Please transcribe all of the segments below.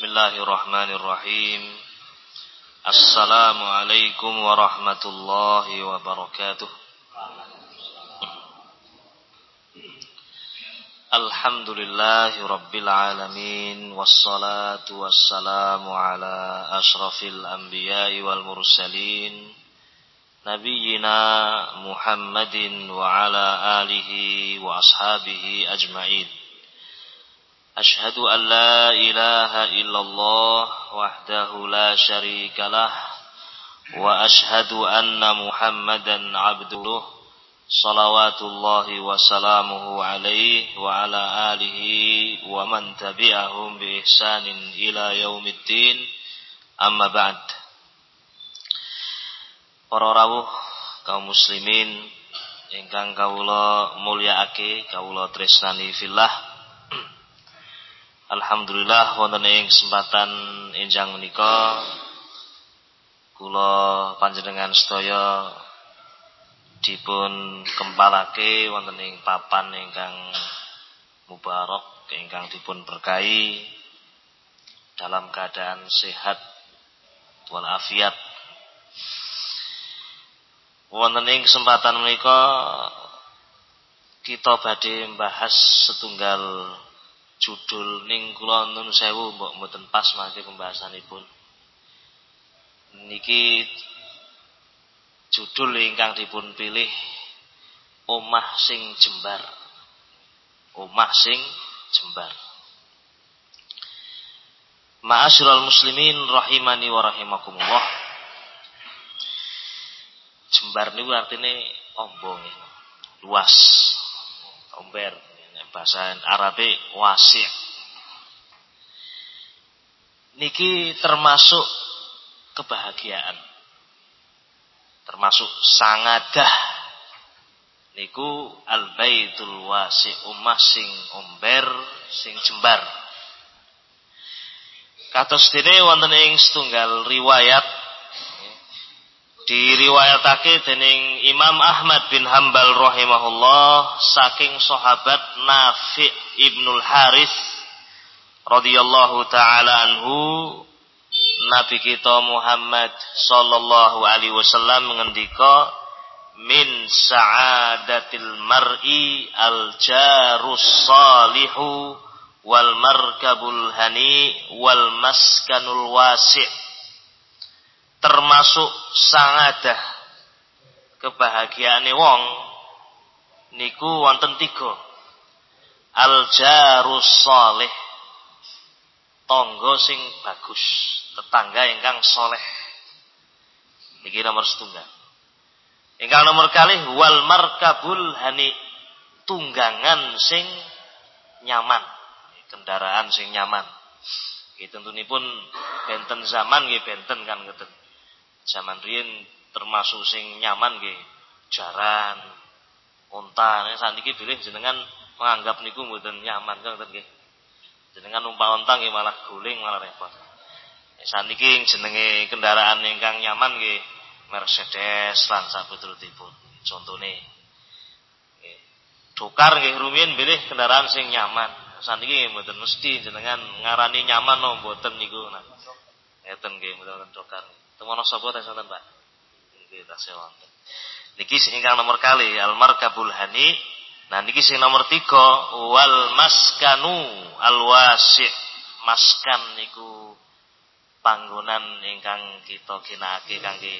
بسم الله الرحمن الرحيم. السلام عليكم ورحمة الله وبركاته. الحمد لله رب العالمين والصلاة والسلام على أشرف الأنبياء والمرسلين نبينا محمد وعلى آله وأصحابه أجمعين. أشهد أن لا إله إلا الله وحده لا شريك له وأشهد أن محمدا عبده صلوات الله وسلامه عليه وعلى آله ومن تبعهم بإحسان إلى يوم الدين أما بعد Para rawuh kaum muslimin ingkang kawula mulyakake kawula tresnani fillah Alhamdulillah wonten ing kesempatan enjang menika kula panjenengan sedaya dipun kempalake wonten ing papan ingkang mubarak ingkang dipun berkahi dalam keadaan sehat walafiat. Wonten ing kesempatan menika kita badhe membahas setunggal judul ning kula nun sewu mbok mboten pas mangke pembahasanipun. Niki judul ingkang dipun pilih Omah sing jembar. Omah sing jembar. Ma'asyiral muslimin rahimani wa rahimakumullah. Jembar niku artine ombong, luas, omber bahasa Arabe wasi. Niki termasuk kebahagiaan. Termasuk sangadah. Niku al-baitul wasi umah sing omber sing jembar. Kados dene wonten ing setunggal riwayat diriwayatake dening Imam Ahmad bin Hambal rahimahullah saking sahabat Nafi Ibnul Haris radhiyallahu taala anhu Nabi kita Muhammad sallallahu alaihi wasallam mengendika min sa'adatil mar'i al jarus salihu wal markabul hani wal maskanul wasi' termasuk sangadah kebahagiaane wong niku wonten tiga. Al jarus salih tangga sing bagus tetangga ingkang soleh niki nomor setunggal. Ingkang nomor kali wal markabul hani tunggangan sing nyaman kendaraan sing nyaman. Iki tentunipun benten zaman nggih benten kan ngeten Zaman riyen termasuk sing nyaman nggih jaran, unta. Saniki bilih jenengan menganggap niku mboten nyaman kan nggih. Jenengan numpak unta nggih malah guling malah repot. Nek saniki jenenge kendaraan ingkang nyaman nggih Mercedes lan saputrutipun. Contone nggih. Dokar nggih rumiyin bilih kendaraan sing nyaman. Saniki mboten mesti jenengan ngarani nyaman no mboten niku. Nah. Ngeten nggih mboten dokar. Temono sapa ta sonten, Pak? Nggih, tasih wonten. Niki sing nomor kali al markabul hani. Nah niki sing nomor tiga wal maskanu al wasi. Maskan niku panggonan ingkang kita ginakake kangge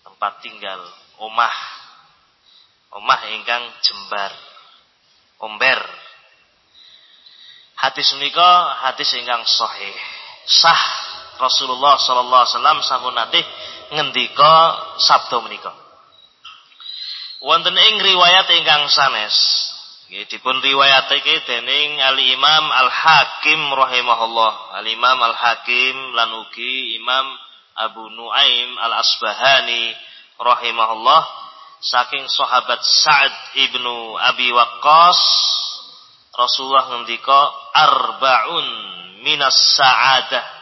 tempat tinggal, omah. Omah ingkang jembar. Omber. Hadis menika hadis ingkang sahih. Sah Rasulullah sallallahu alaihi wasallam sampun nate ngendika sabda menika. Wonten ing riwayat ingkang sanes nggih dipun riwayatake dening Al Imam Al Hakim rahimahullah. Al Imam Al Hakim lan ugi Imam Abu Nuaim Al Asbahani rahimahullah saking sahabat Sa'ad ibnu Abi Waqqas Rasulullah ngendika arbaun minas sa'adah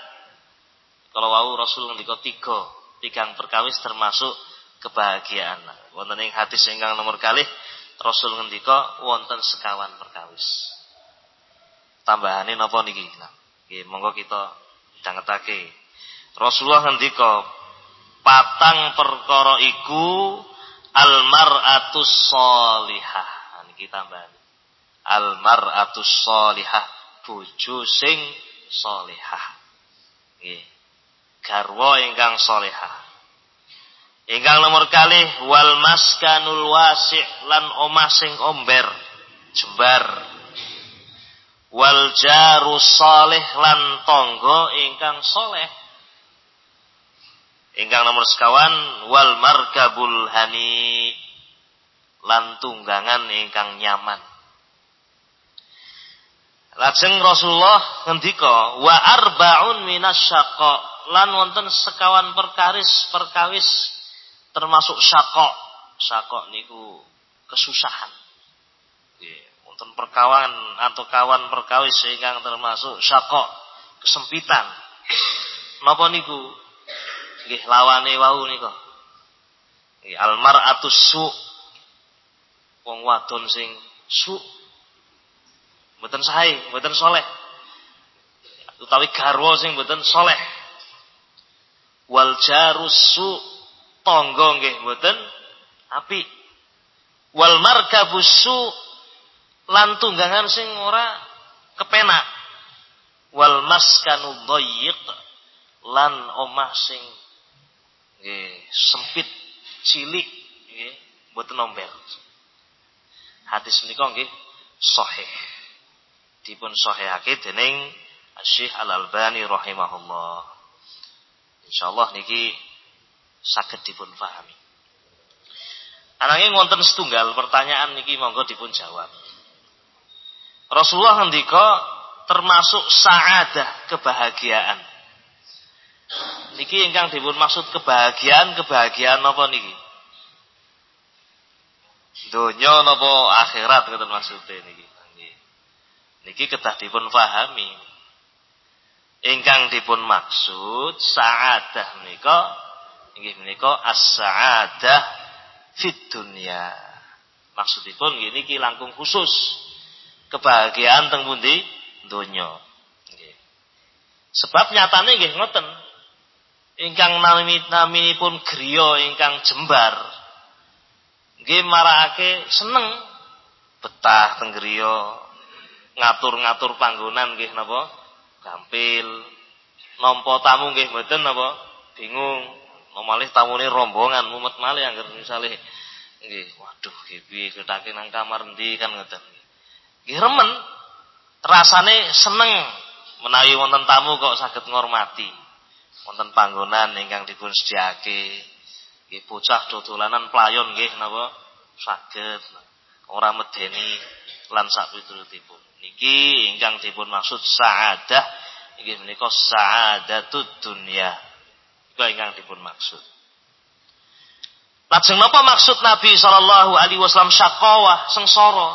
kalau wau Rasul ngendika tiga, tigang perkawis termasuk kebahagiaan. Wonten ing hadis ingkang nomor kalih Rasul ngendika wonten sekawan perkawis. Tambahane napa niki? Nah, nggih monggo kita midhangetake. Rasulullah ngendika patang perkara iku almaratus sholihah. Niki tambahan. Almaratus sholihah bojo sing salihah. Nggih. Garwa ingkang salihah. Ingkang nomor kalih wal maskanul wasi' lan omah sing omber, jembar. Wal jaru salih lan tangga ingkang soleh. Ingkang nomor sekawan wal markabul hani lan tunggangan ingkang nyaman. Lajeng Rasulullah ngendika wa arbaun minasyaqa lan wonten sekawan perkaris perkawis termasuk syakok. Syakok niku kesusahan. Wonten perkawan atau kawan perkawis ingkang termasuk syakok, kesempitan. Napa niku? Nggih lawane wau nika. Nggih almar'atus su. Wong wadon sing su. Mboten sae, mboten soleh. Utawi garwa sing mboten soleh. Wal jarus su tangga nggih mboten apik. Wal markabusu lan tunggangan sing ora kepenak. Wal maskanu dhayyiq lan omah sing nggih sempit cilik nggih mboten ombel. Hadis menika nggih sahih. Dipun sahihake dening Syekh Al-Albani rahimahullah. Insyaallah niki saged dipun pahami. Ananging wonten setunggal pertanyaan niki monggo dipun jawab. Rasulullah ngendika termasuk saadah kebahagiaan. Niki ingkang dipun maksud kebahagiaan, kebahagiaan apa niki? Donya napa akhirat ngoten maksude niki. Niki kedah dipun pahami. Ingkang dipun maksud saadah menika Inggih menika as-sa'adah fid dunya. Maksudipun gini ki langkung khusus kebahagiaan teng pundi donya. Nggih. Sebab nyatane nggih ngoten. Ingkang nami naminipun griya ingkang jembar. Nggih marakake seneng betah teng ngatur-ngatur panggonan nggih napa gampil nampa tamu nggih mboten napa bingung Malih tamune rombongan mumet malih angger misale nggih waduh nggih piye ketake nang kamar endi kan ngoten. Nggih remen rasane seneng menawi wonten tamu kok saged ngormati. Wonten panggonan ingkang dipun sediake. Nggih bocah dodolanan playon nggih napa saged ora medeni lan sak piturutipun. Niki ingkang dipun maksud saadah inggih menika saadatud dunya. Kula ingkang dipun maksud. Lajeng napa maksud Nabi sallallahu alaihi wasallam syaqawah sengsara?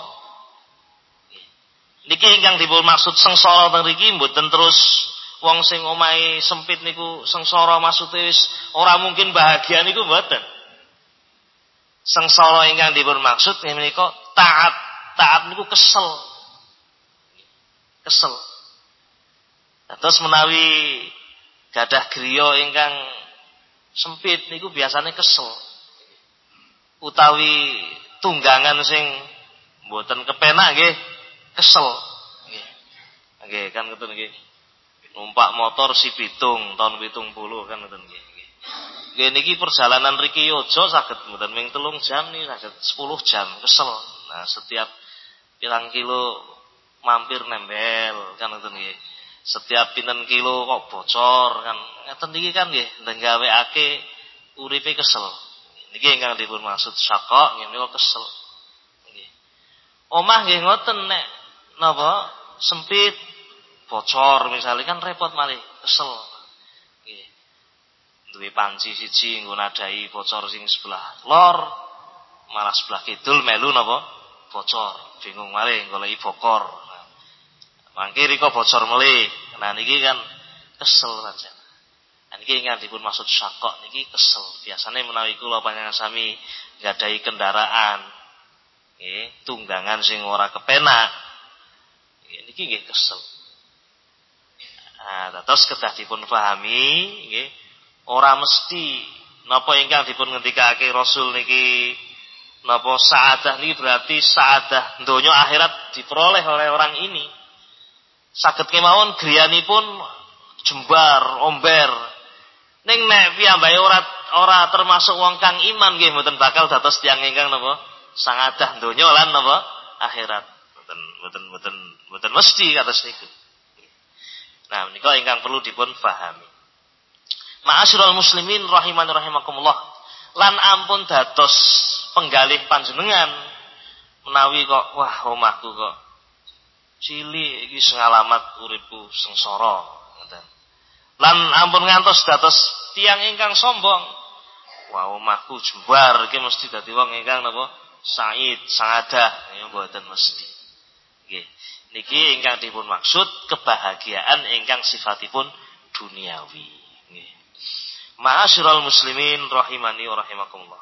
Niki ingkang dipun maksud sengsara teng mriki mboten terus wong sing omahe sempit niku sengsara maksude wis ora mungkin bahagia niku mboten. Sengsara ingkang dipun maksud menika taat. Taat niku kesel. Kesel. Terus menawi gadah griya ingkang sempit niku biasanya kesel. Utawi tunggangan sing mboten kepenak nggih, kesel. Nggih, kan ngoten nggih. Numpak motor si pitung tahun pitung puluh kan ngoten nggih. Nggih niki perjalanan riki yojo saged mboten ming telung jam nih saged 10 jam kesel. Nah, setiap pirang kilo mampir nempel kan ngoten nggih setiap pinten kilo kok bocor kan. Ngeten iki kan nggih nggawekake uripe kesel. Niki ingkang dipun maksud syaqqa nggih menika kesel. Nggih. Omah nggih ngoten nek napa sempit bocor misalnya kan repot malih kesel. Nggih. Duwe panci siji nggo nadai bocor sing sebelah lor malah sebelah kidul melu napa bocor. Bingung malih goleki bokor Mangke rika bocor melih. Nah niki kan kesel saja. Nah, niki ingkang dipun maksud syakok niki kesel. Biasanya menawi kula panjenengan sami nggadahi kendaraan. Nggih, tunggangan sing ora kepenak. Niki nggih kesel. Nah, terus kedah dipun pahami nggih, ora mesti napa ingkang dipun ngendikake Rasul niki napa saadah niki berarti saadah donya akhirat diperoleh oleh orang ini. Saged kemawon griyanipun jembar, omber. Ning nek piyambake ora ora termasuk wong kang iman nggih mboten bakal dados tiyang ingkang napa sangadah donya lan napa akhirat. Mboten mboten mboten mboten mesti kados niku. Nah, menika ingkang perlu dipun pahami. Ma'asyiral muslimin rahiman rahimakumullah. Lan ampun dados penggalih panjenengan menawi kok wah omahku kok cilik iki sengalamat uripku sengsara ngoten. Lan ampun ngantos dados tiang ingkang sombong. Wah omahku jembar iki mesti dadi wong ingkang napa? Said, sangadah ya mboten mesti. Nggih. Niki ingkang dipun maksud kebahagiaan ingkang sifatipun duniawi. Nggih. Ma'asyiral muslimin rahimani wa rahimakumullah.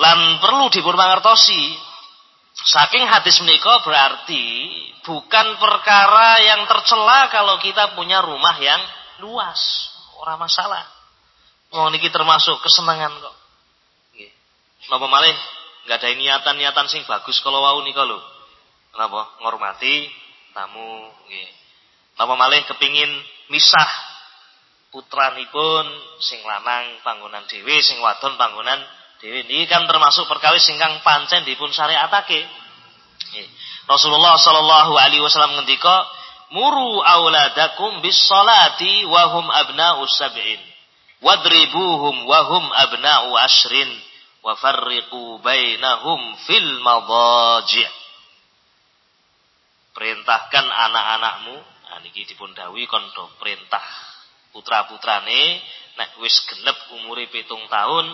Lan perlu dipun mangertosi saking hadis menika berarti bukan perkara yang tercela kalau kita punya rumah yang luas, orang masalah. Mau niki termasuk kesenangan kok. Nggih. Napa malih nggak ada niatan-niatan sing bagus kalau wau nika lho. Napa? Ngormati tamu nggih. Napa malih kepingin misah putranipun sing lanang panggonan dhewe, sing wadon panggonan dhewe. Niki kan termasuk perkawis singkang pancen dipun syariatake. Rasulullah sallallahu alaihi wasallam ngendika, "Muru auladakum bis salati wa hum abna'u sab'in, wadribuhum wa hum abna'u ashrin." wa bainahum fil madaji' perintahkan anak-anakmu nah niki dipun dawuhi kon do perintah putra-putrane nek wis genep umure pitung tahun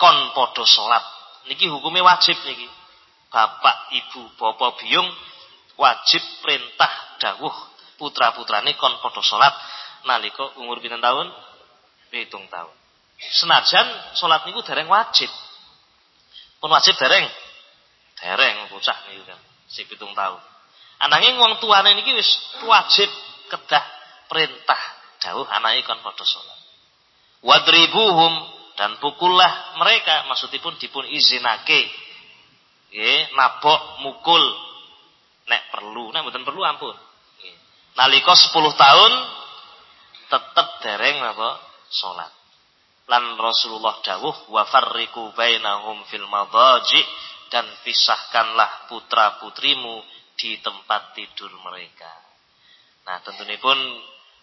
kon padha salat niki hukumnya wajib niki bapak ibu bapak biyung wajib perintah dawuh putra-putrane kon padha salat nalika umur pinten tahun pitung tahun Senajan sholat niku dereng wajib. Pun wajib dereng. Dereng bocah niku kan. Si pitung tahun. Ananging wong tuane niki wis wajib kedah perintah dawuh anake kon padha salat. Wadribuhum dan pukullah mereka maksudipun dipun izinake. Nggih, nabok mukul nek perlu, nek mboten perlu ampun. Nalika 10 tahun tetep dereng apa? salat lan Rasulullah dawuh wa farriqu bainahum fil madaji dan pisahkanlah putra-putrimu di tempat tidur mereka. Nah, tentunya pun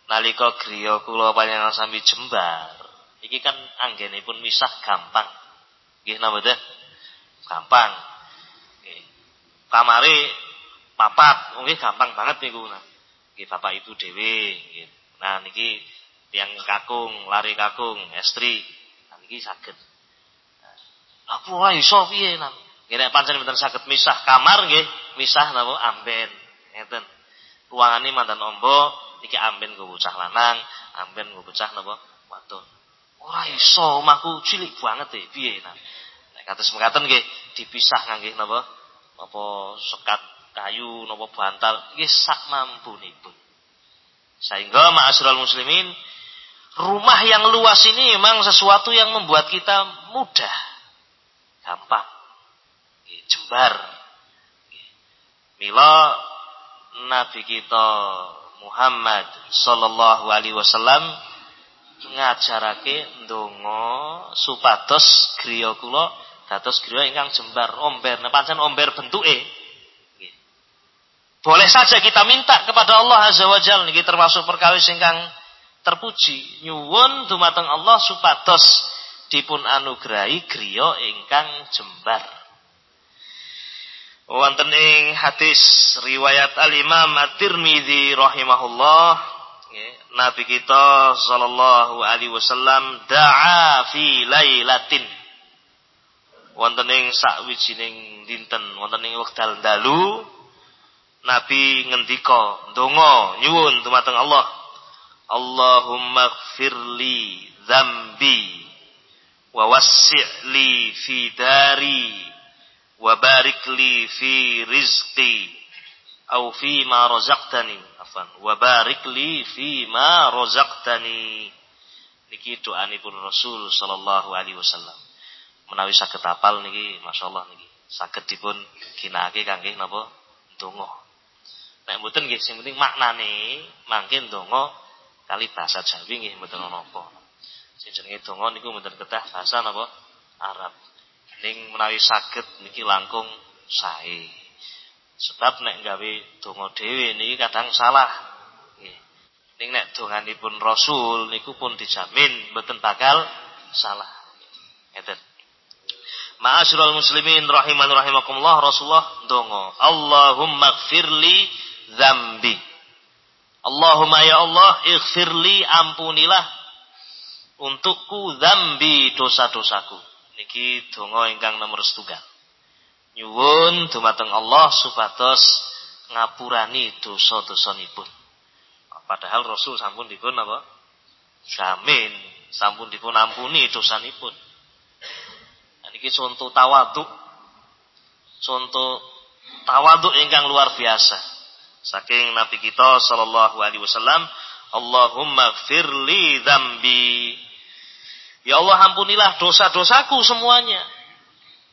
nalika griya kula panjenengan sami jembar, iki kan anggenipun misah gampang. Nggih napa teh? Gampang. Nggih. Kamare papat, nggih gampang banget niku. Nggih Bapak Ibu dhewe nggih. Nah niki yang kakung, lari kakung, estri, nah niki saged. Aku ora iso piye nang. Nggih pancen mboten saged misah kamar nggih, misah napa amben. Ngeten. Ruangane mantan ombo niki amben nggo bocah lanang, amben nggo bocah napa wadon. Ora iso omahku cilik banget e, piye nang. Nek kados mekaten nggih dipisah ngangge napa apa sekat kayu napa bantal nggih sak mampunipun. Sehingga ma'asyiral muslimin Rumah yang luas ini memang sesuatu yang membuat kita mudah. Gampang. Jembar. Mila Nabi kita Muhammad sallallahu alaihi wasallam ngajarake ndonga supados griya kula dados griya ingkang jembar omber. Nah pancen omber bentuke. Boleh saja kita minta kepada Allah Azza wa Jalla niki termasuk perkawis ingkang terpuji nyuwun dumateng Allah supados dipun anugrahi griya ingkang jembar. Wonten ing hadis riwayat Al Imam At-Tirmizi rahimahullah Nabi kita sallallahu alaihi wasallam da'a fi lailatin. Wonten ing sakwijining dinten wonten ing wekdal dalu Nabi ngendika ndonga nyuwun dumateng Allah. Allahumma gfirli zambi wa wassi'li fi dari wa barik li fi rizqi au fi ma razaqtani. Afan wa barik li fi ma razaqtani. Niki doanipun Rasul sallallahu alaihi wasallam. Menawi saged apal niki masyaallah niki saged dipun ginakake kangge napa? Donga nek mboten nggih sing penting maknane mangke donga kali bahasa Jawi nggih mboten napa sing jenenge donga niku mboten ketah bahasa napa? Arab. Ning menawi saged niki langkung sae sebab nek gawe donga dhewe niki kadang salah. Ning nek donganipun Rasul niku pun dijamin mboten bakal salah. Ngeten. Ma'asyiral muslimin rahiman rahimakumullah Rasulullah donga Allahumma gfirli dzambi. Allahumma ya Allah ighfirli ampunilah untukku dzambi dosa-dosaku. Niki donga ingkang nomor setunggal. Nyuwun dumateng Allah supados ngapurani dosa-dosanipun. Padahal Rasul sampun dipun apa? Jamin, sampun dipun ampuni dosanipun. Nah, niki contoh tawaduk. Contoh tawaduk ingkang luar biasa. Saking Nabi kita sallallahu alaihi wasallam, Allahumma firli dzambi Ya Allah ampunilah dosa-dosaku semuanya.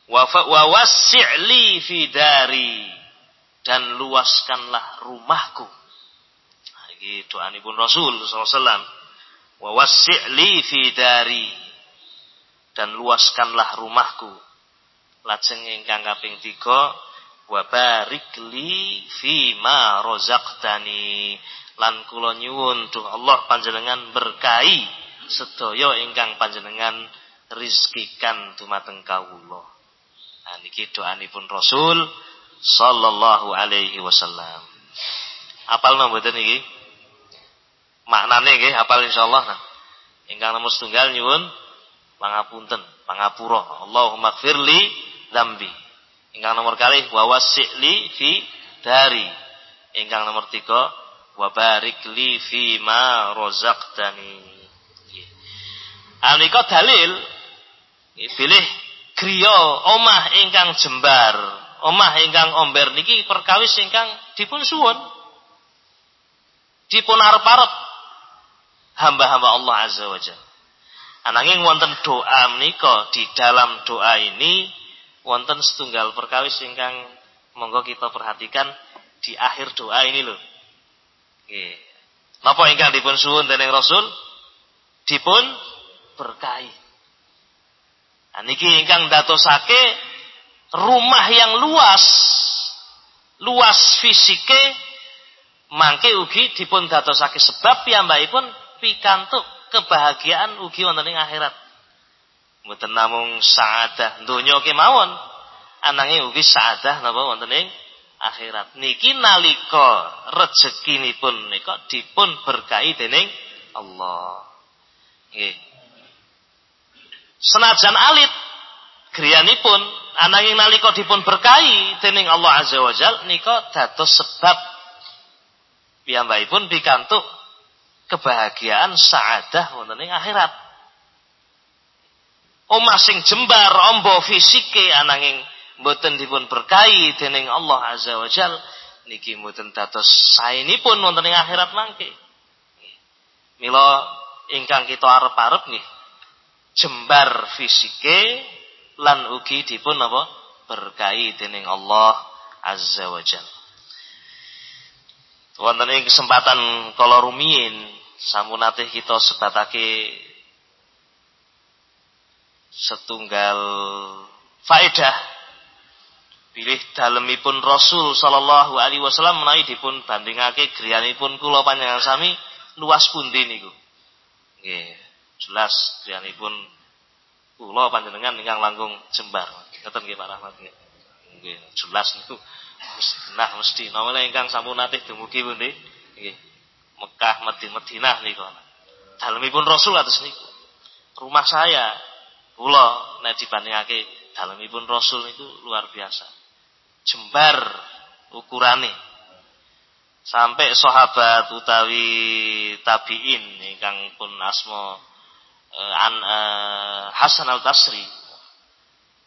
Wa wasi'li fi dari dan luaskanlah rumahku. Nah, doa pun Rasul SAW. Wa wasi'li fi dari dan luaskanlah rumahku. Lajeng ingkang kaping 3 wa barik li fi ma razaqtani lan kula nyuwun duh Allah panjenengan berkahi sedaya ingkang panjenengan rizkikan dumateng kawula. Nah niki doanipun Rasul sallallahu alaihi wasallam. Apal napa mboten niki? Maknane nggih apal insyaallah. Nah. Ingkang nomor setunggal nyuwun pangapunten, pangapura. Allahumma gfirli dzambi. Ingkang nomor kali wa wasi'li fi dari. Ingkang nomor tiga wa li fi ma razaqtani. Anika dalil pilih griya omah ingkang jembar, omah ingkang omber niki perkawis ingkang dipun suwun. Dipun arep-arep hamba-hamba Allah Azza wa Jalla. Ananging wonten doa menika di dalam doa ini wonten setunggal perkawis ingkang monggo kita perhatikan di akhir doa ini lho. Nggih. Napa ingkang dipun suwun dening Rasul? Dipun berkahi. Nah, niki ingkang dadosake rumah yang luas, luas fisike mangke ugi dipun dadosake sebab piyambakipun pikantuk kebahagiaan ugi wonten ing akhirat. Mboten namung saadah donya kemawon, ananging ugi saadah napa wonten ing akhirat. Niki nalika rezekinipun nika dipun berkahi dening Allah. Nggih. Senajan alit griyanipun ananging nalika dipun berkahi dening Allah Azza wa Jal nika dados sebab piyambakipun pikantuk kebahagiaan saadah wonten ing akhirat. Omah sing jembar ombo fisike ananging mboten dipun berkahi dening Allah Azza wa Jal niki mboten dados saenipun wonten ing akhirat mangke. Mila ingkang kita arep-arep nggih jembar fisike lan ugi dipun apa? Berkahi dening Allah azza wa jalla wonten ing kesempatan kala rumiyin sampun kita sebatake setunggal faedah. Pilih dalemipun Rasul sallallahu alaihi wasallam menawi dipun bandingake griyanipun kula panjenengan sami luas pundi niku? Nggih jelas pun kula panjenengan ingkang langkung jembar. Ngoten nggih Pak Rahmat nggih. Jelas niku nah mesti nomene ingkang sampun nate dumugi pundi? Nggih. Mekah, Madinah niku. Dalemipun Rasul atus niku. Rumah saya kula nek dibandingake dalemipun Rasul niku luar biasa. Jembar ukurane sampai sahabat utawi tabiin ingkang pun asma an uh, Hasan Al Basri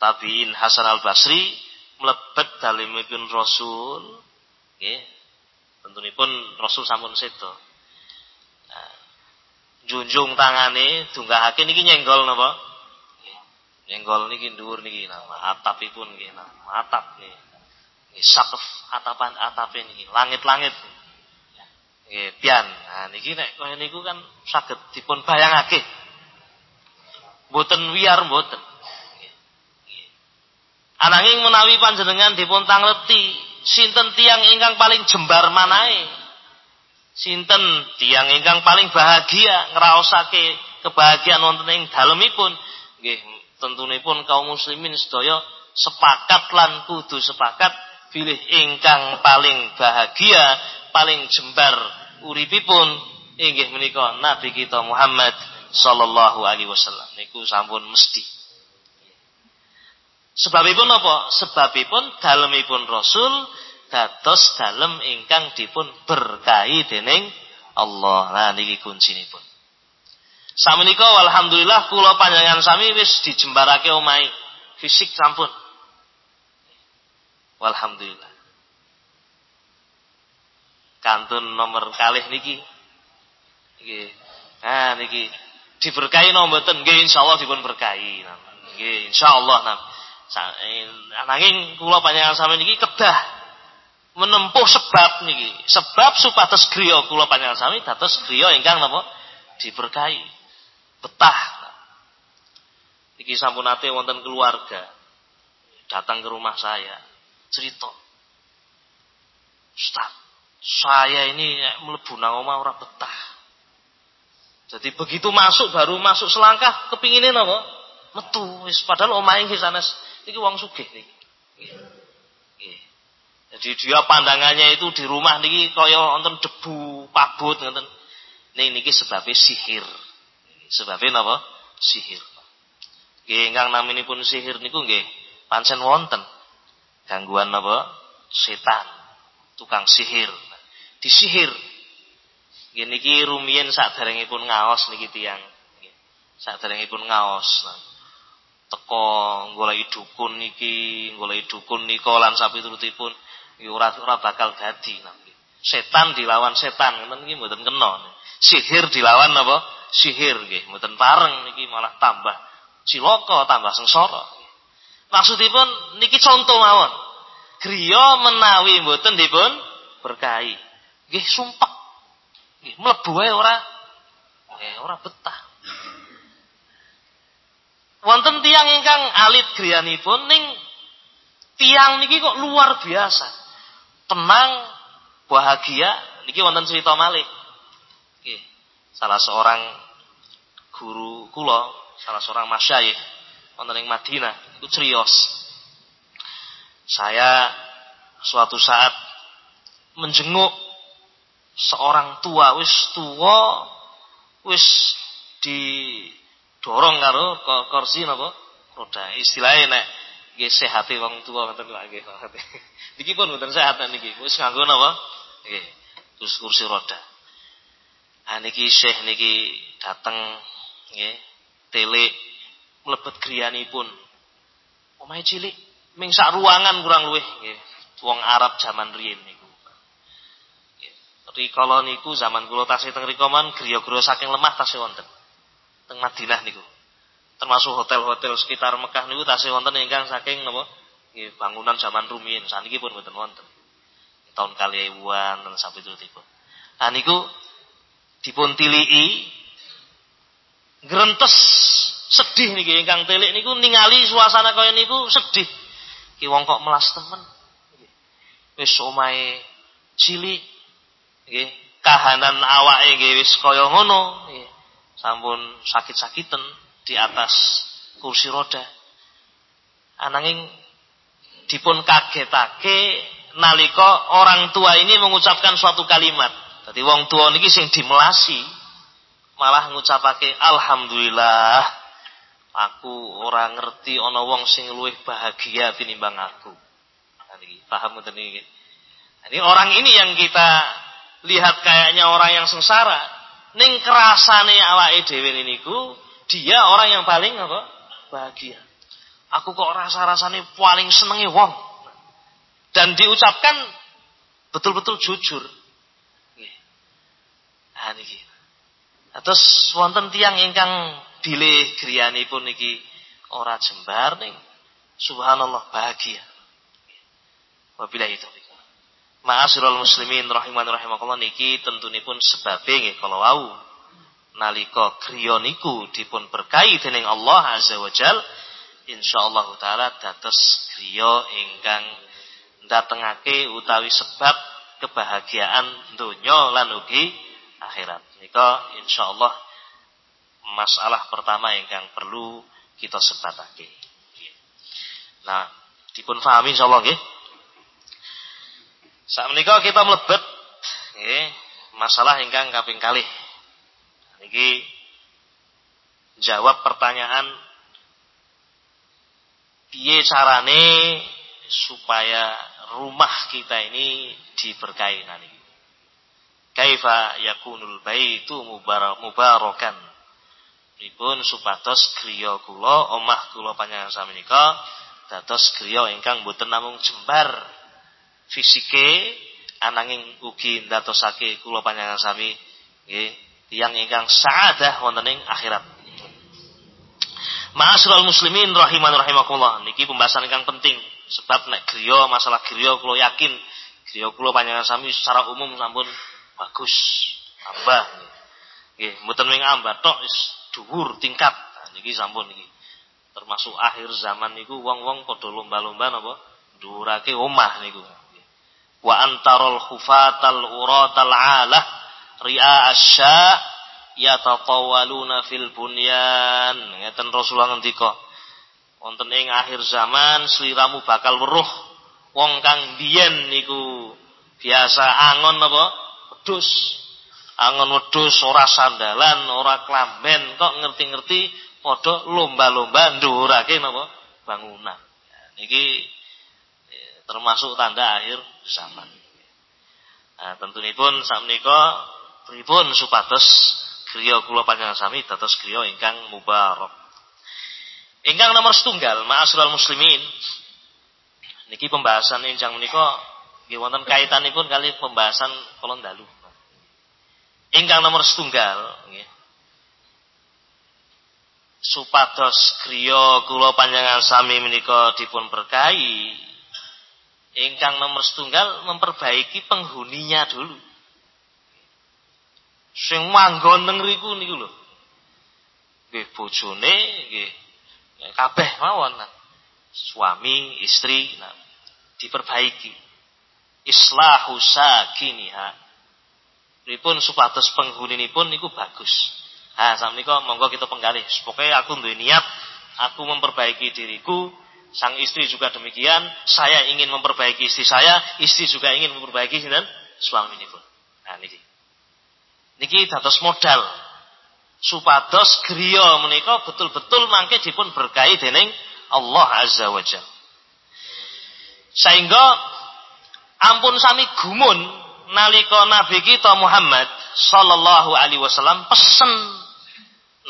tabiin Hasan Al Basri melebet dalimipun Rasul nggih Tentunipun Rasul sampun sedo. Nah, junjung tangane dunggahake niki nyenggol napa? Nyenggol niki dhuwur niki nama atapipun nggih nama atap. Nggih sakef atapan atape niki langit-langit. Nggih pian. Nah niki nek kaya niku kan saged dipun bayangake. Mboten wiar mboten. Ananging menawi panjenengan dipun tangleti sinten tiang ingkang paling jembar manae? Sinten tiang ingkang paling bahagia ngraosake kebahagiaan wonten ing dalemipun? Nggih, tentunipun kaum muslimin sedaya sepakat lan kudu sepakat pilih ingkang paling bahagia, paling jembar uripipun inggih menika Nabi kita Muhammad sallallahu alaihi wasallam. Niku sampun mesti. Sebabipun apa? Sebabipun dalemipun Rasul dados dalem ingkang dipun berkahi dening Allah. Nah niki kuncinipun. Samenika alhamdulillah kula panjenengan sami wis dijembarake omahe. Fisik sampun. Walhamdulillah. Kantun nomor kalih niki. Niki. Nah niki diberkahi napa mboten? Nggih insyaallah dipun berkahi. Nggih insyaallah napa. Eh, nanging kula panjenengan sampeyan niki kedah menempuh sebab niki. Sebab supados griya kula panjenengan sami dados griya ingkang napa diberkahi. Betah. Niki sampun ate wonten keluarga datang ke rumah saya cerita. Ustaz, saya ini mlebu nang omah ora betah. Jadi begitu masuk baru masuk selangkah kepingine napa? Metu padahal omahe nggih sanes Iki wong sugih niki. Jadi dia pandangannya itu di rumah niki kaya wonten debu, pabut ngoten. Nih niki sebabnya sihir. Sebabnya napa? Sihir. Nggih ingkang naminipun sihir niku nggih pancen wonten. Gangguan napa? Setan. Tukang sihir. Disihir. Niki rumiyin saderengipun ngaos niki tiyang. Saderengipun ngaos. Nah teko golek dukun niki, golek dukun nika lan sapi turutipun iki ora ora bakal dadi Setan dilawan setan, ngoten iki mboten kena. Sihir dilawan apa? Sihir nggih, mboten pareng niki malah tambah cilaka, tambah sengsara. Maksudipun niki contoh mawon. Griya menawi mboten dipun berkahi. Nggih sumpek. Nggih mlebu wae ora eh ora betah wonten tiang ingkang alit griyanipun ning tiang niki kok luar biasa. Tenang, bahagia, niki wonten cerita malih. Nggih. Salah seorang guru kula, salah seorang masyayikh wonten ing Madinah, itu cerios. Saya suatu saat menjenguk seorang tua wis tua wis di dorong karo kursi napa? Roda. Istilahnya nek nggih sehate wong tuwa ngoten lho nggih niki pun mboten sehat niki. Wis nganggo napa? Nggih terus kursi roda. Ah niki syekh niki dateng nggih telik mlebet griyanipun. Omahe cilik ming sak ruangan kurang luwih nggih. Wong Arab zaman riyin niku Rikala niku zaman kula tasih teng rika griya-griya saking lemah tasih wonten teng Madinah niku. Termasuk hotel-hotel sekitar Mekah niku tasih wonten ingkang saking napa? Bangunan zaman rumiyin. Saniki pun mboten wonten. Tahun kali ewan dan sampai itu tipe. Nah niku dipun tilii grentes sedih niki ingkang telik niku ningali suasana kaya niku sedih. Ki wong kok melas temen. Wis omahe cilik nggih kahanan awake nggih wis kaya ngono nggih sampun sakit-sakiten di atas kursi roda. Ananging dipun kagetake nalika orang tua ini mengucapkan suatu kalimat. Jadi wong tua niki sing dimelasi malah ngucapake alhamdulillah aku orang ngerti ana wong sing luwih bahagia tinimbang aku. Nah, paham ngoten niki. Ini orang ini yang kita lihat kayaknya orang yang sengsara, ning kerasane awake dhewe niku dia orang yang paling apa? bahagia. Aku kok rasa-rasane paling senengi wong. Dan diucapkan betul-betul jujur. Ha niki. Terus wonten tiang ingkang bilih griyanipun niki ora jembar ning subhanallah bahagia. Wabillahi taufik. Ma'asyiral muslimin rahiman rahimakumullah niki tentunipun sebabe nggih kala wau nalika griya niku dipun berkahi dening Allah azza wajal insyaallah taala dados griya ingkang datengake utawi sebab kebahagiaan donya lan ugi akhirat. Nika insyaallah masalah pertama ingkang perlu kita sebatake. Nah, dipun pahami insyaallah nggih. Saat menika kita mlebet nggih masalah ingkang kaping kalih. Niki jawab pertanyaan piye carane supaya rumah kita ini diberkahi nanti. Kaifa yakunul baitu mubarakan. Pripun supados griya kula omah kula panjenengan sami nika dados griya ingkang boten namung jembar fisike ananging ugi ndadosake kula panjenengan sami nggih tiyang ingkang saadah wonten ing akhirat. Ma'asyiral muslimin rahiman rahimakumullah niki pembahasan ingkang penting Sebab nek griya masalah griya kula yakin griya kula panjenengan sami secara umum sampun bagus. Ambah. Nggih, mboten wing ambah tok wis dhuwur tingkat. Nah, niki sampun niki. Termasuk akhir zaman niku wong-wong padha lomba-lomba napa? Dhuwurake omah niku. Wa antarul khufatal uratal alah ri'a asya yatatawaluna fil bunyan. Ngeten Rasulullah ngendika wonten ing akhir zaman sliramu bakal weruh. Wong kang biyen niku biasa angon apa? Wedhus. Angon wedhus ora sandalan ora klamben kok ngerti-ngerti padha lomba-lomba ndhuwurake napa? Bangunan. Ya, niki termasuk tanda akhir zaman nah tentunipun sakmenika pripun supados griya kula panjenengan sami dados griya ingkang mubarak Ingkang nomor setunggal, ma'asyiral muslimin. Niki pembahasan ingkang menika nggih wonten kaitanipun kali pembahasan kula dalu. Ingkang nomor setunggal nggih. Supados griya kula panjenengan sami menika dipun berkahi. Ingkang nomor setunggal memperbaiki penghuninya dulu. Sing manggon neng riku niku lho. Nggih bojone nggih. Kabeh mawon suami istri nah, diperbaiki. Islahu sakiniha. Pripun supados pun niku bagus. Ah samnika monggo kita penggalih. Pokoknya aku duwe niat aku memperbaiki diriku sang istri juga demikian. Saya ingin memperbaiki istri saya istri juga ingin memperbaiki sinten suami ini pun. Nah niki. Niki dados modal. Supados griya menika betul-betul mangke dipun berkahi dening Allah Azza wa Jalla. Sehingga ampun sami gumun nalika Nabi kita Muhammad sallallahu alaihi wasallam pesen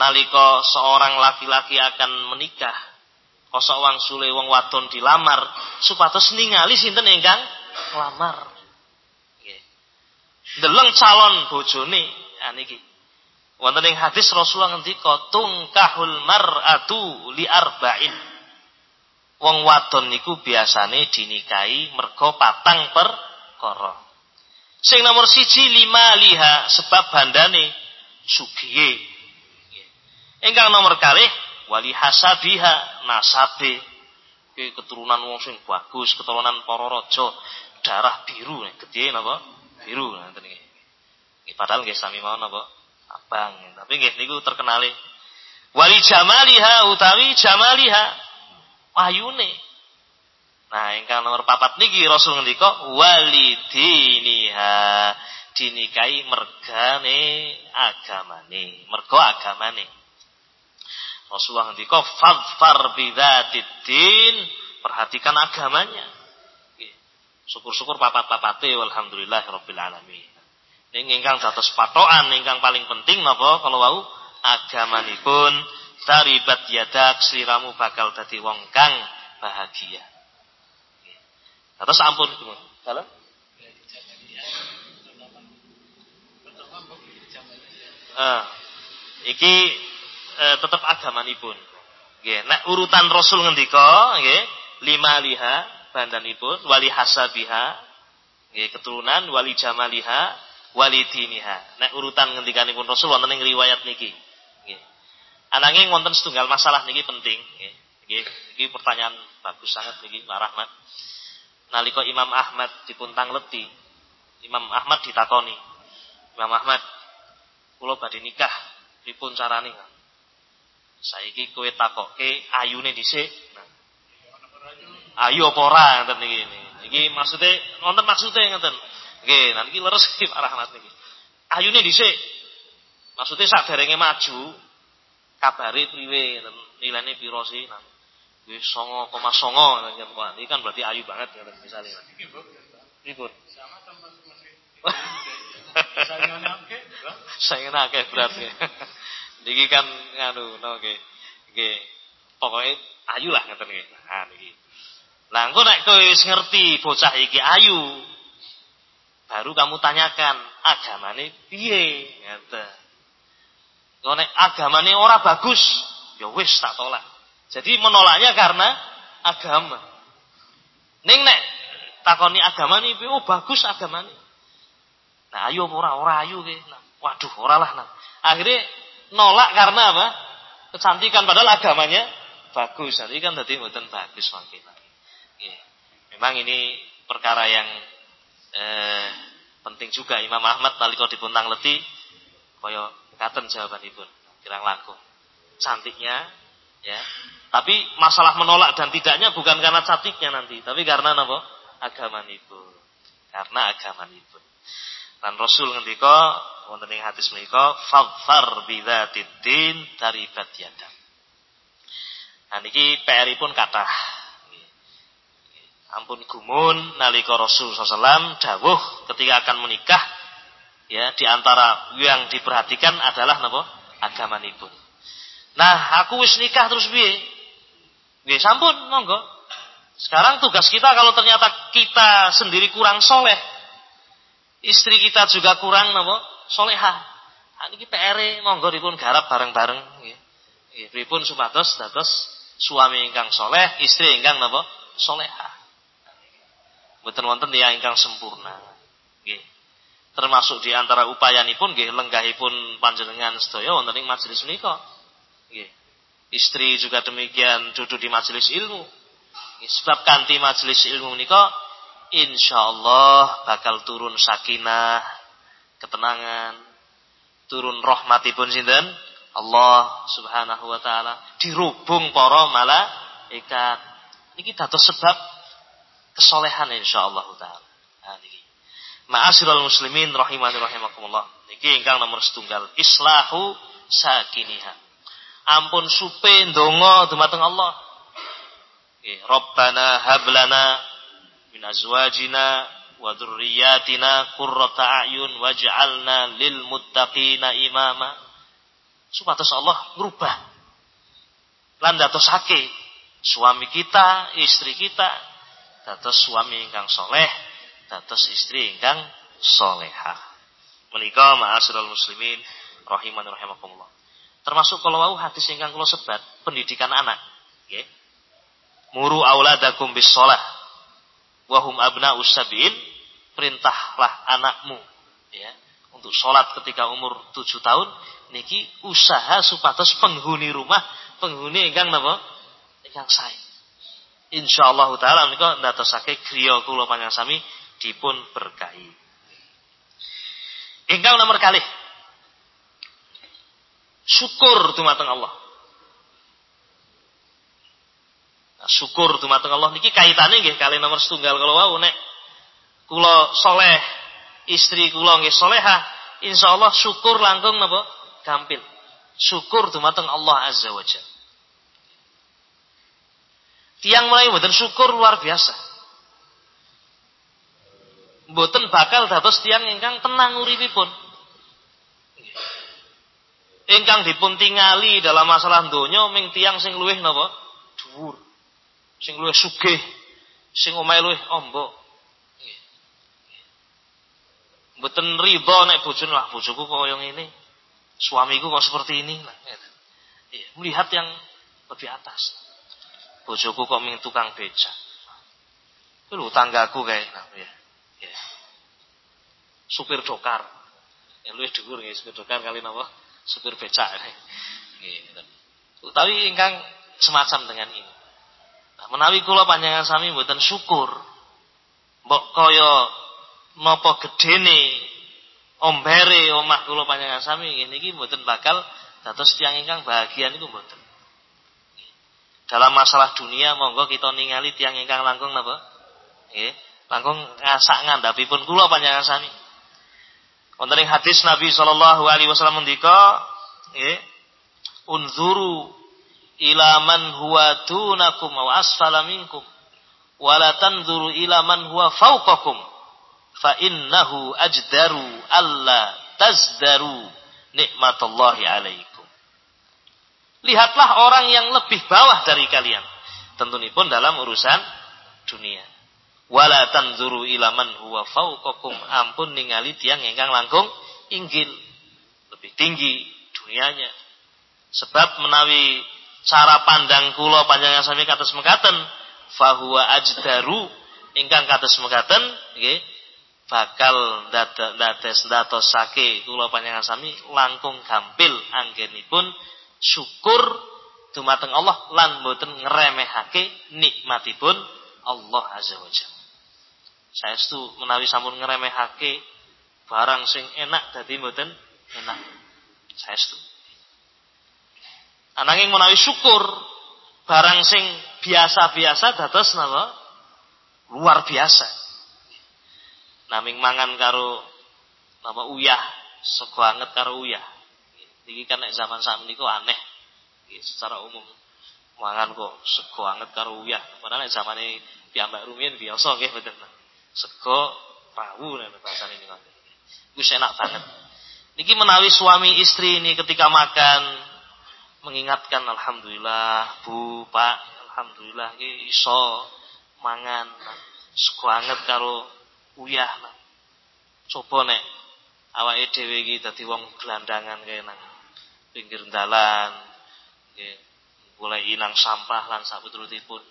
nalika seorang laki-laki akan menikah kosok wang sule wong wadon dilamar supados ningali sinten ingkang lamar. Nggih. Deleng calon bojone aniki. Ah, Wonten ing hadis Rasulullah ngendika tungkahul mar'atu li arba'in. Wong wadon niku biasane dinikahi mergo patang perkara. Sing nomor siji lima liha sebab bandane sugiye. Ingkang nomor kalih wali hasabiha nasabe. Keturunan wong sing bagus, keturunan para raja, darah biru, gedhe napa? Biru ngoten iki. Padahal nggih sami mawon napa? abang. Tapi nggih niku terkenali wali jamaliha utawi jamaliha wahyune. Nah, ingkang nomor papat niki Rasul ngendika walidiniha dinikahi mergane agamane, mergo agamane. Rasulullah ngendika fadfar bidzatiddin, perhatikan agamanya. Syukur-syukur papat-papate walhamdulillah rabbil alamin. Ning ingkang dados patokan ingkang paling penting napa kalau wau agamanipun taribat yadak sliramu bakal dadi wong kang bahagia. Terus ampun Dalam? Uh, iki uh, tetap agamanipun. Nggih, nek urutan Rasul ngendika nggih, lima liha bandanipun wali hasabiha keturunan wali jamaliha wali diniha. Nek urutan ngendikanipun Rasul wonten ing riwayat niki. Nggih. Ananging wonten setunggal masalah niki penting nggih. Nggih, iki pertanyaan bagus sangat niki Pak Rahmat. Nalika Imam Ahmad dipuntang leti, Imam Ahmad ditakoni. Imam Ahmad, kula badhe nikah, pripun carane? Saiki kowe takokke ayune dhisik. Nah. Ayu apa ora ngoten niki. Iki maksude wonten maksude ngoten. Nggih, nanti iki leres iki Pak Rahmat niki. Ayune dhisik. Maksude saderenge maju kabare priwe nilainya piro sih? Nah. Wis 9,9 ngoten. Iki kan berarti ayu banget ngoten misale. Ribut. Sama sama. Saingan akeh berarti. Niki kan nganu no nggih. Nggih. Pokoke ayu lah ngoten nggih. Nah niki. Lah engko nek kowe wis ngerti bocah iki ayu, baru kamu tanyakan agamane piye ngoten. Kalau nek agamane ora bagus, ya wis tak tolak. Jadi menolaknya karena agama. Ning nek takoni agama nih, oh bagus agama nih. Nah ayo ora ora ayu ke. Nah, waduh ora lah nah. Akhirnya nolak karena apa? Kecantikan padahal agamanya bagus. Jadi kan tadi mboten bagus makin. Ya. Memang ini perkara yang eh, penting juga Imam Ahmad nalika dipuntang leti kaya katen jawabanipun. Kirang langkung. Cantiknya ya. Tapi masalah menolak dan tidaknya bukan karena cantiknya nanti, tapi karena apa? itu Karena itu Dan Rasul ngendika wonten ing hadis menika faghfar bidzatid din taribat yada. Nah niki PR-ipun kathah. Ampun gumun nalika Rasul SAW dawuh ketika akan menikah ya di antara yang diperhatikan adalah napa agamanipun. Nah, aku wis nikah terus piye? Nggih, sampun monggo. Sekarang tugas kita kalau ternyata kita sendiri kurang soleh, istri kita juga kurang napa? Solehah. Nah, niki PR monggo dipun garap bareng-bareng pripun supados dados suami ingkang soleh, istri ingkang napa? Solehah. Mboten wonten tiyang ingkang sempurna. Termasuk di antara upayanipun nggih lenggahipun panjenengan sedaya wonten ing majelis. Nggih. Istri juga demikian duduk di majelis ilmu. Sebab kanti majelis ilmu menika insyaallah bakal turun sakinah, ketenangan, turun rahmatipun sinten? Allah Subhanahu wa taala dirubung para malaikat. Niki dados sebab kesolehan insyaallah taala. Nah niki. Ma'asyiral muslimin rahimani rahimakumullah. Niki ingkang nomor setunggal islahu sakiniha ampun supe ndonga dumateng Allah. Nggih, Rabbana hab lana min azwajina wa dzurriyyatina qurrata a'yun waj'alna lil muttaqina imama. Supados Allah ngrubah lan dadosake suami kita, istri kita dados suami ingkang soleh, dados istri ingkang solehah. Menika ma'asyiral muslimin rahiman rahimakumullah. Termasuk kalau wau hadis ingkang kula sebat pendidikan anak, nggih. Muru auladakum bis shalah wa hum abna'us sab'in, perintahlah anakmu ya untuk sholat ketika umur tujuh tahun. Niki usaha supados penghuni rumah penghuni ingkang napa? Ingkang sae. Insyaallah taala menika ndadosake griya kula panjenengan sami dipun berkahi. Ingkang nomor kalih. Syukur dumateng Allah. Nah, syukur dumateng Allah niki kaitane nggih kali nomor setunggal kalau wau nek kula soleh, istri kula nggih solehah, insyaallah syukur langkung napa? Gampil. Syukur dumateng Allah Azza wa Jalla. Tiang mulai mboten syukur luar biasa. Mboten bakal dados tiang ingkang tenang uripipun ingkang dipun tingali dalam masalah donya ming tiang sing luwih napa dhuwur sing luwih sugih sing omahe luwih ombo mboten ridho nek bojone wah bojoku kaya ngene suamiku kok seperti ini gitu. iya, melihat yang lebih atas bojoku kok ming tukang beca itu lho tanggaku kayak nah, ya. ya. supir dokar yang lu dhuwur nggih supir dokar kali napa supir becak gitu. Tapi ingkang semacam dengan ini. Menawi kula panjenengan sami mboten syukur mbok kaya napa gedene ombere omah kula panjenengan sami ngene iki mboten bakal dados tiyang ingkang bahagia niku mboten. Dalam masalah dunia monggo kita ningali tiang ingkang langkung napa? Nggih, langkung ngasak ngandhapipun kula panjenengan sami. Wonten hadis Nabi sallallahu alaihi wasallam ngendika, nggih, unzuru ila man huwa dunakum wa asfala minkum wa la tanzuru ila man huwa fawqakum fa innahu ajdaru alla tazdaru nikmatallahi alaikum. Lihatlah orang yang lebih bawah dari kalian. Tentunipun dalam urusan dunia. Wala tanzuru ila man huwa fauqakum. Ampun ningali tiang ingkang langkung inggil. Lebih tinggi dunianya. Sebab menawi cara pandang kula panjangnya sami kados mekaten fahuwa ajdaru ingkang kados mekaten nggih bakal dados dadosake kula panjenengan sami langkung gampil anggenipun syukur dumateng Allah lan boten ngremehake nikmatipun Allah azza wajalla. Saestu menawi sampun ngremehake barang sing enak dadi mboten enak. Saestu. Ananging menawi syukur barang sing biasa-biasa dados napa? Luar biasa. Naming mangan karo napa uyah sego anget karo uyah. Iki kan nek zaman sakmenika aneh. Secara umum. Mangan kok sego anget karo uyah. Padahal nek zamane piyambak rumiyin biasa nggih mboten. Sego pawu nek bahasane niku wis enak banget. Niki menawi suami istri ini ketika makan mengingatkan alhamdulillah Bu Pak alhamdulillah iki iso mangan sego anget karo uyah lah. Coba nek awake dhewe iki dadi wong gelandangan kaya nang pinggir dalan mulai inang sampah lan saputrutipun.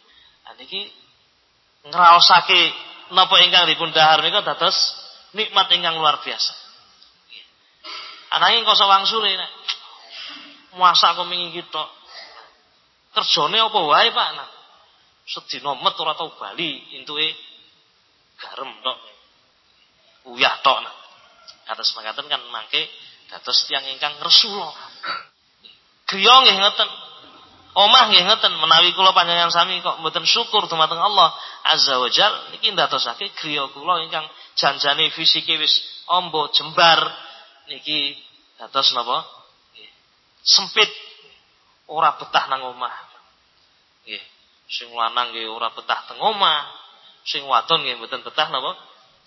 Ah niki ngraosake napa ingkang dipun dahar nika dados nikmat ingkang luar biasa. Ananging kok wangsule nek masak kok mingi tok. Kerjane apa wae Pak? Nah, sedina met ora tau bali intuke garam tok uyah tok. Atas mangkaten kan mangke dados tiyang ingkang resula. Griya nggih ngoten. Omah nggih ngoten menawi kula panjenengan sami kok mboten syukur dumateng Allah Azza wa Jal niki ndadosake griya kula ingkang janjane fisike wis ombo jembar niki dados napa? Sempit ora betah nang omah. Nggih. Sing lanang nggih ora betah teng omah, sing wadon nggih mboten betah napa?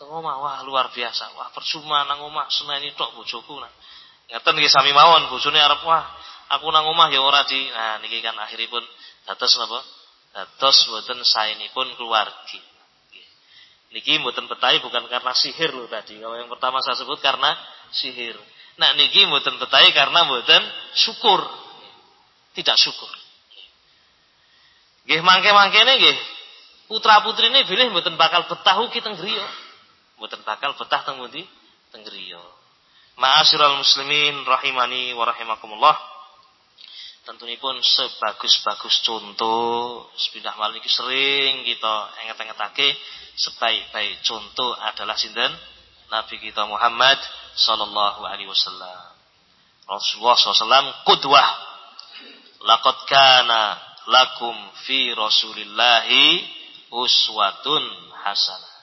Teng omah wah luar biasa. Wah percuma nang omah seneni tok bojoku nah. Ngeten nggih sami mawon bojone arep wah aku nang omah ya ora di. Nah niki kan akhiripun dados napa? Dados mboten saenipun keluargi. Niki mboten betahi bukan karena sihir loh tadi. Kalau yang pertama saya sebut karena sihir. Nah niki mboten betahi karena mboten syukur. Tidak syukur. Nggih mangke-mangkene nggih putra-putrine bilih mboten bakal betah ugi teng griya. Mboten bakal betah teng pundi? Teng griya. Ma'asyiral muslimin rahimani wa rahimakumullah. Tentunipun sebagus-bagus contoh sepindah malih iki sering kita enget-engetake sebaik-baik contoh adalah sinten? Nabi kita Muhammad sallallahu alaihi wasallam. Rasulullah SAW kudwah. Laqad kana lakum fi Rasulillahi uswatun hasanah.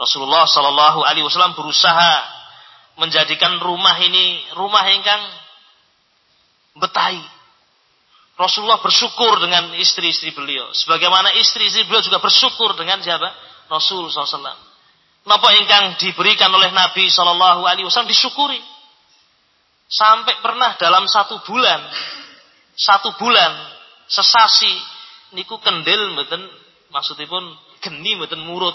Rasulullah Shallallahu Alaihi Wasallam berusaha menjadikan rumah ini rumah ingkang betai. Rasulullah bersyukur dengan istri-istri beliau. Sebagaimana istri-istri beliau juga bersyukur dengan siapa? Rasul SAW. Napa ingkang diberikan oleh Nabi Shallallahu Alaihi Wasallam disyukuri. Sampai pernah dalam satu bulan, satu bulan sesasi niku kendil mboten maksudipun geni mboten murut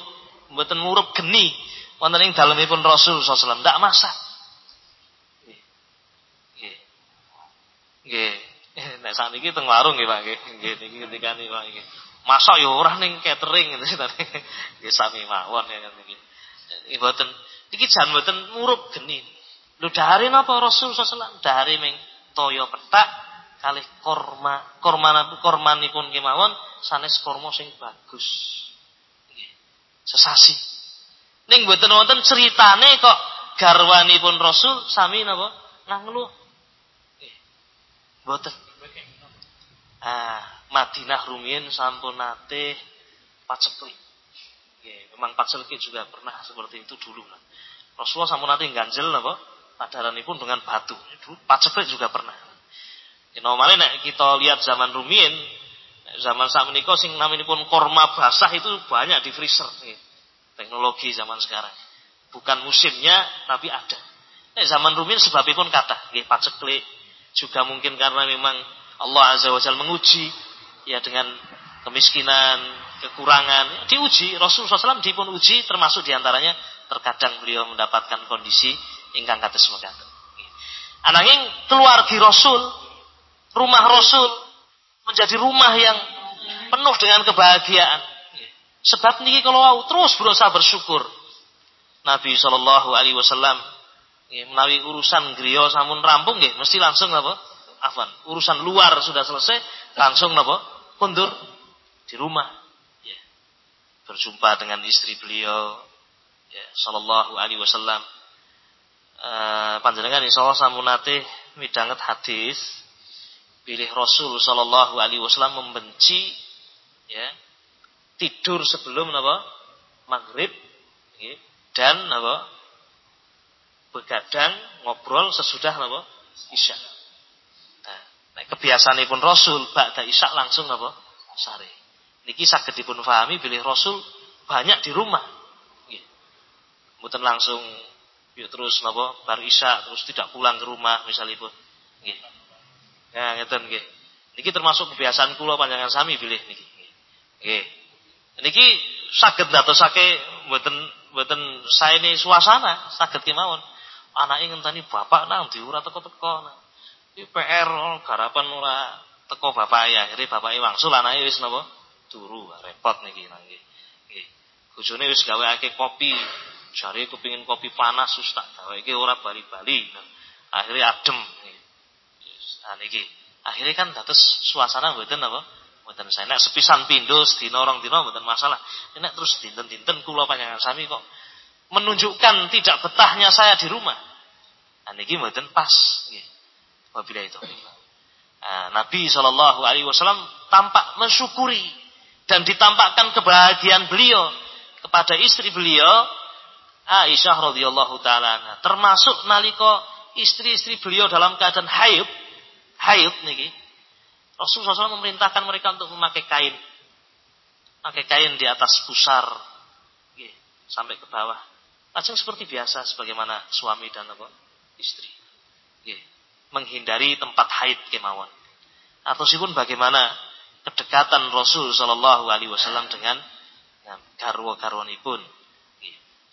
mboten murup geni wonten ing dalemipun Rasul sallallahu ndak masak. Nggih. Nek sakniki teng warung nggih Pak nggih. Nggih niki ketika niku Pak nggih. Masak ya ora ning catering gitu. Nggih sami mawon ya niki. Nggih mboten iki jan mboten murup geni. Lho dahare napa Rasul sallallahu dahare ming toya petak kalih korma korma kormanipun kemawon sanes korma sing bagus. Sesasi. Ning mboten wonten ceritane kok garwanipun Rasul sami napa. Nggih. Mboten. Ah, Madinah rumiyin sampun nate paceklik. Memang paceklik juga pernah seperti itu dulu. Rasulullah sampun nate ganjel napa? pun dengan batu. Paceklik juga pernah. Ya, normalnya nek kita lihat zaman rumiyin, zaman saat menika sing pun korma basah itu banyak di freezer. Ya. Teknologi zaman sekarang. Bukan musimnya, tapi ada. Nek zaman rumiyin sebabipun kata, nggih paceklik. Juga mungkin karena memang Allah Azza wa Jalla menguji ya dengan kemiskinan, kekurangan, diuji. Rasulullah SAW dipun uji termasuk di antaranya terkadang beliau mendapatkan kondisi ingkang kados mekaten. Ananging keluarga Rasul, rumah Rasul menjadi rumah yang penuh dengan kebahagiaan. Sebab niki kalau terus berusaha bersyukur. Nabi Shallallahu Alaihi Wasallam menawi urusan griya samun rampung nggih mesti langsung apa? Afan. Urusan luar sudah selesai langsung apa? Kundur di rumah. Berjumpa dengan istri beliau ya, Shallallahu Alaihi Wasallam. Uh, panjenengan insyaallah sampun nate midhanget hadis pilih Rasul sallallahu alaihi wasallam membenci ya tidur sebelum napa maghrib ya, dan napa begadang ngobrol sesudah napa isya. Nah, nek kebiasaanipun Rasul ba'da isya langsung napa sare. Niki saged dipun pahami pilih Rasul banyak di rumah. Mboten langsung Yuk terus napa bar isya terus tidak pulang ke rumah misalipun. Nggih. Ya ngeten nggih. Niki termasuk kebiasaan kula panjangan sami pilih niki. Nggih. Niki saged ndadosake mboten mboten saene suasana, saged kemawon. Anake ngenteni bapak nang ndi ora teko-teko. Iki PR garapan ora teko bapak ya, akhirnya bapake wangsul anake wis napa? Turu, repot niki nggih. Nggih. Bojone wis gaweake kopi, Jari kepingin kopi panas sus tak gawe iki ora bali-bali. Akhirnya adem. Nah niki. Akhirnya kan dados suasana mboten apa? Mboten saya nek sepisan pindho sedina orang dina mboten masalah. Nek terus dinten-dinten kula panjangan sami kok menunjukkan tidak betahnya saya di rumah. Nah niki mboten pas nggih. Wabila itu. Nah, Nabi Shallallahu Alaihi Wasallam tampak mensyukuri dan ditampakkan kebahagiaan beliau kepada istri beliau Aisyah radhiyallahu taala termasuk nalika istri-istri beliau dalam keadaan haid haid niki Rasulullah SAW memerintahkan mereka untuk memakai kain. Pakai kain di atas pusar sampai ke bawah. Lajeng seperti biasa sebagaimana suami dan apa istri menghindari tempat haid kemauan. Atau pun bagaimana kedekatan Rasul Shallallahu Alaihi Wasallam dengan garwa-garwanipun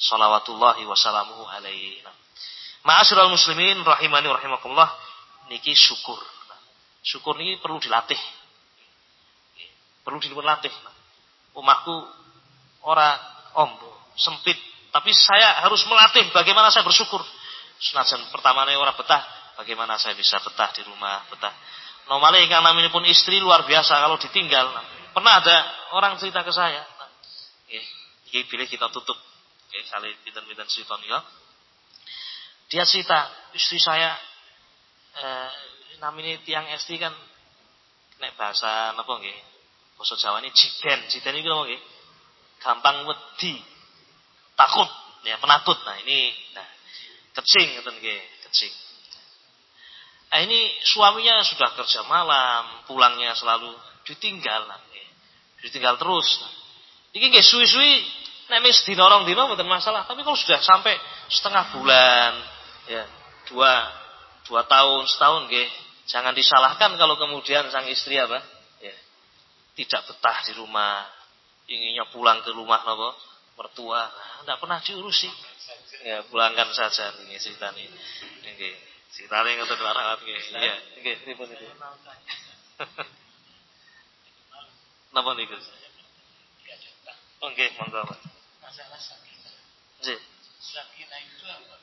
salawatullahi wassalamuhu alaihi. Ma'asyiral muslimin rahimani rahimakumullah niki syukur. Syukur niki perlu dilatih. Perlu dilatih. Umatku ora ombo, sempit, tapi saya harus melatih bagaimana saya bersyukur. Senajan pertama ora betah, bagaimana saya bisa betah di rumah, betah. Normalnya yang namanya pun istri luar biasa kalau ditinggal. Pernah ada orang cerita ke saya. Ini pilih kita tutup Oke, kali pinten-pinten cerita ya. Dia cerita, istri saya eh, namanya tiang SD kan nek bahasa napa nggih? Basa Jawa ini jigen. Jigen iki napa nggih? Gampang wedi. Takut, ya penakut. Nah, ini nah kecing ngeten nggih, kecing. Nah, ini suaminya sudah kerja malam, pulangnya selalu ditinggal. Nah, ditinggal terus. Nah, ini nggih suwi-suwi Nek wis dina rong dina mboten masalah, tapi kalau sudah sampai setengah bulan, ya, dua dua tahun, setahun nggih, jangan disalahkan kalau kemudian sang istri apa? Ya, tidak betah di rumah, inginnya pulang ke rumah napa? mertua, tidak pernah diurusi. Ya, pulangkan saja ini cerita ini. Nggih. Sitane ngoten warawat nggih. Iya, nggih pripun itu? Napa niku? Oh nggih, monggo Pak. Masalah sakinah. Nggih. Sakinah itu apa?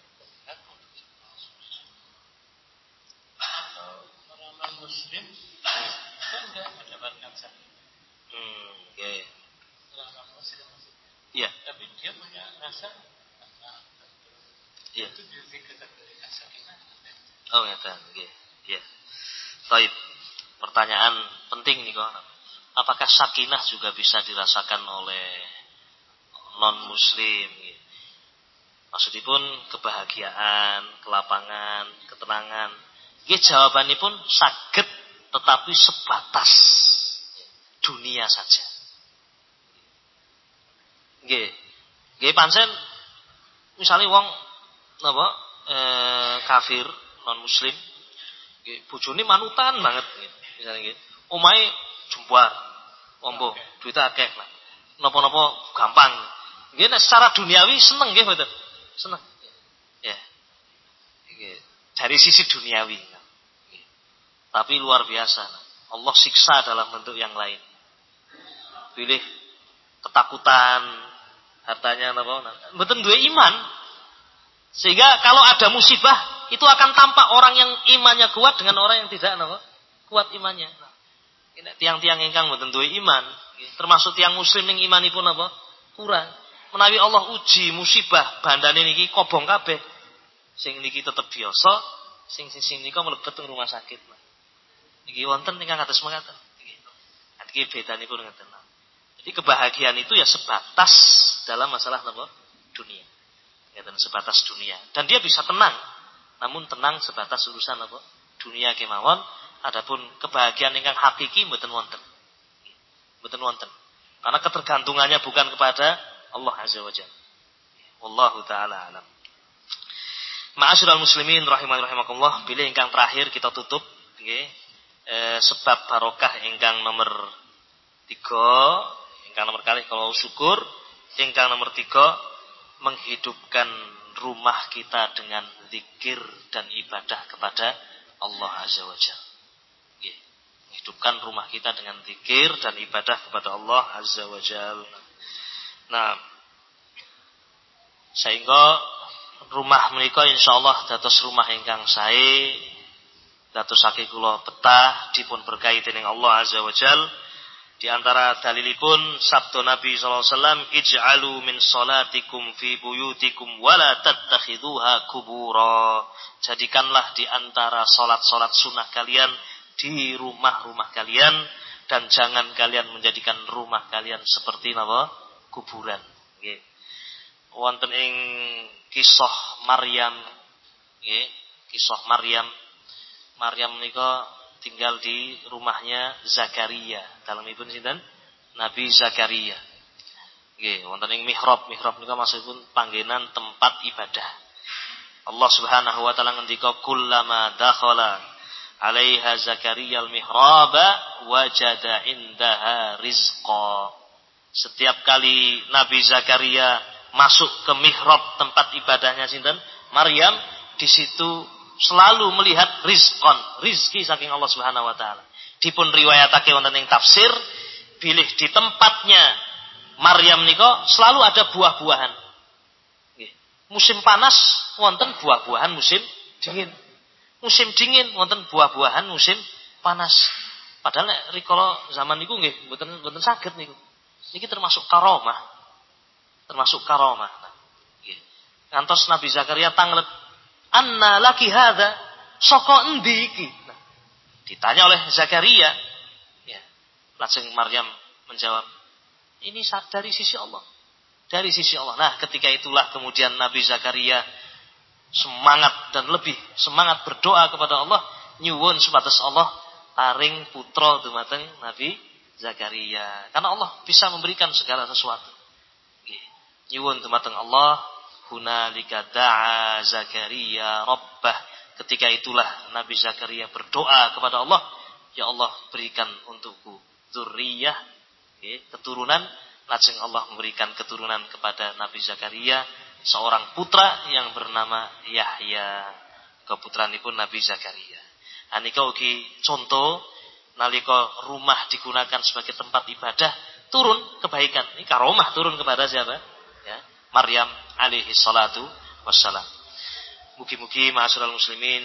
orang muslim kan enggak mendapatkan sakinah. Hmm, nggih. Orang muslim Iya. Tapi dia punya rasa Iya. Itu dikategorikan sakinah. Oh, ngeten, nggih. Iya. Baik. Pertanyaan penting nih kok. Apakah sakinah juga bisa dirasakan oleh non muslim? Maksudipun kebahagiaan, kelapangan, ketenangan. Nggih jawabannya pun sakit tetapi sebatas dunia saja. Nggih. Nggih pancen misalnya wong napa e, kafir non muslim nggih bojone manutan banget. Nggih misalnya nggih omahe jembar ombo duit akeh lah. Napa-napa gampang. Nggih nek secara duniawi seneng nggih mboten? Seneng. Ya. Nggih dari sisi duniawi. Tapi luar biasa. Allah siksa dalam bentuk yang lain. Pilih ketakutan hartanya napa mboten duwe iman sehingga kalau ada musibah itu akan tampak orang yang imannya kuat dengan orang yang tidak apa? kuat imannya. tiang-tiang ingkang duwe iman, termasuk tiang muslim ning imanipun apa? kurang. Menawi Allah uji musibah bandane niki kobong kabeh. Sing niki tetep biasa, sing sing sing nika mlebet teng rumah sakit. Niki wonten ingkang kados mekaten. Niki bedanipun ngeten. Jadi kebahagiaan itu ya sebatas dalam masalah apa? dunia ya, dan sebatas dunia. Dan dia bisa tenang, namun tenang sebatas urusan apa? Dunia kemawon, adapun kebahagiaan ingkang hakiki mboten wonten. Mboten wonten. Karena ketergantungannya bukan kepada Allah Azza wa Jalla. Wallahu taala alam. Ma'asyiral muslimin rahimani rahimakumullah, pilih ingkang terakhir kita tutup nggih. E, sebab barokah ingkang nomor tiga, ingkang nomor kali kalau syukur, ingkang nomor tiga menghidupkan rumah kita dengan zikir dan ibadah kepada Allah Azza wa Jalla. Menghidupkan rumah kita dengan zikir dan ibadah kepada Allah Azza wa Jalla. Nah, sehingga rumah mereka insyaallah dados rumah ingkang sae dados saking kula betah dipun berkahi dening Allah Azza wa Jalla di antara dalilipun sabda Nabi SAW, Ij'alu min salatikum fi buyutikum wala tattakhiduha kubura. Jadikanlah di antara salat-salat sunnah kalian di rumah-rumah kalian dan jangan kalian menjadikan rumah kalian seperti apa? kuburan. Nggih. Wonten ing kisah Maryam nggih, kisah Maryam. Maryam nika tinggal di rumahnya Zakaria. Dalam ibu sinten? Nabi Zakaria. Nggih, wonten ing mihrab. Mihrab nika maksudipun panggenan tempat ibadah. Allah Subhanahu wa taala ngendika kullama dakhala alaiha Zakaria al-mihraba wajada indaha rizqa. Setiap kali Nabi Zakaria masuk ke mihrab tempat ibadahnya sinten? Maryam, di situ selalu melihat rizkon, rizki saking Allah Subhanahu wa taala. Dipun riwayatake wonten ing tafsir, pilih di tempatnya Maryam niko selalu ada buah-buahan. Musim panas wonten buah-buahan musim dingin. Musim dingin wonten buah-buahan musim panas. Padahal nek rikala zaman niku nggih mboten mboten saged niku. Niki termasuk karomah. Termasuk karomah. Ngantos Nabi Zakaria tanglet Anna laki hadha soko endi iki? Nah, ditanya oleh Zakaria. Ya. Langsung Maryam menjawab, ini dari sisi Allah. Dari sisi Allah. Nah, ketika itulah kemudian Nabi Zakaria semangat dan lebih semangat berdoa kepada Allah, nyuwun sebatas Allah taring putra dumateng Nabi Zakaria. Karena Allah bisa memberikan segala sesuatu. Nyuwun dumateng Allah hunalika da'a Zakaria rabbah ketika itulah Nabi Zakaria berdoa kepada Allah ya Allah berikan untukku zuriyah keturunan lajeng Allah memberikan keturunan kepada Nabi Zakaria seorang putra yang bernama Yahya pun Nabi Zakaria. Anika ugi contoh nalika rumah digunakan sebagai tempat ibadah turun kebaikan. Ini karomah turun kepada siapa? Ya, Maryam alaihi salatu wassalam. Mugi-mugi ma'asyiral muslimin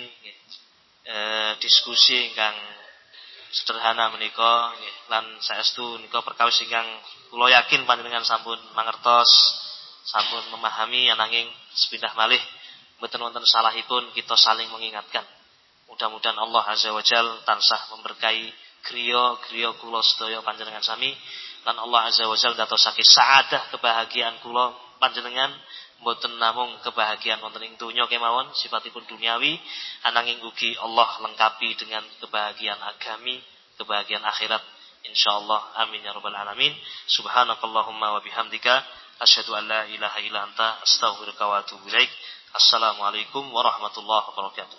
eh, diskusi ingkang sederhana menika lan saestu nika perkawis ingkang kula yakin panjenengan sampun mangertos, sampun memahami ananging sepindah malih mboten wonten salahipun kita saling mengingatkan. Mudah-mudahan Allah Azza wa Jal tansah memberkahi griya-griya kula sedaya panjenengan sami lan Allah Azza wa Jal datosake saadah kebahagiaan kula panjenengan mboten namung kebahagiaan wonten ing donya kemawon sifatipun duniawi ananging ugi Allah lengkapi dengan kebahagiaan agami kebahagiaan akhirat. Insyaallah amin ya rabbal alamin. Subhanakallahumma wa bihamdika asyhadu an la ilaha illa anta astaghfiruka wa atubu ilaik. Assalamualaikum warahmatullahi wabarakatuh